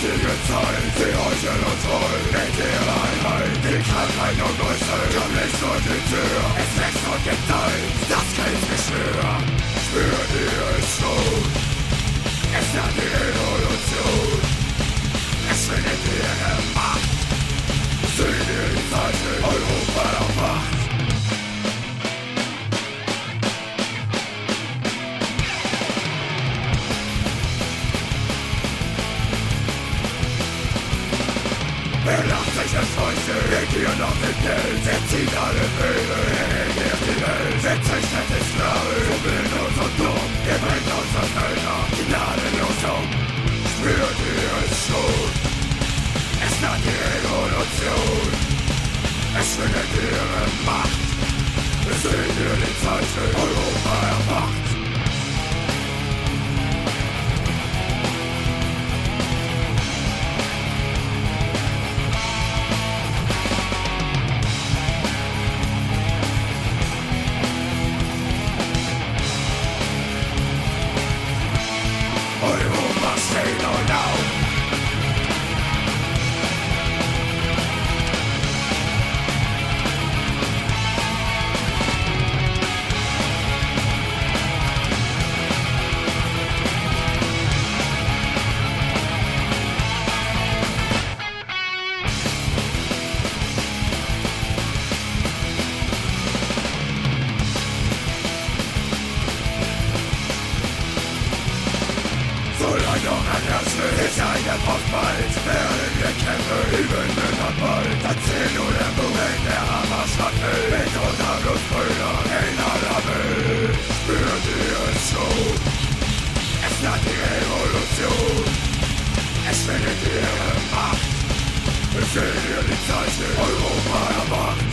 Zeit, sie heucheln uns voll mit ihrer Einheit. Die Krankheit und Größe kommt nicht durch die Tür. Es wächst und gedeiht, das Kriegsgeschwür. Spürt ihr Er lacht sich ins Fäuste, regiert auf den Geld Er zieht alle Fäden, er regiert die Welt Er zeichnet die Sklaven, so blind und so dumm Er bringt unsere Völker gnadenlos um Spürt ihr es schon? Es naht die Revolution Es schwindet ihre Macht Europa Solange noch ein Herz ist eine Post bald Werden wir kämpfen, üben wir dann bald Erzähl nur der Moment, der Hammerschlag will Mit unser Blutbrüder in aller Welt Spürt ihr es schon? Es naht die Revolution Es findet ihre Macht Seht ihr die Zeichen,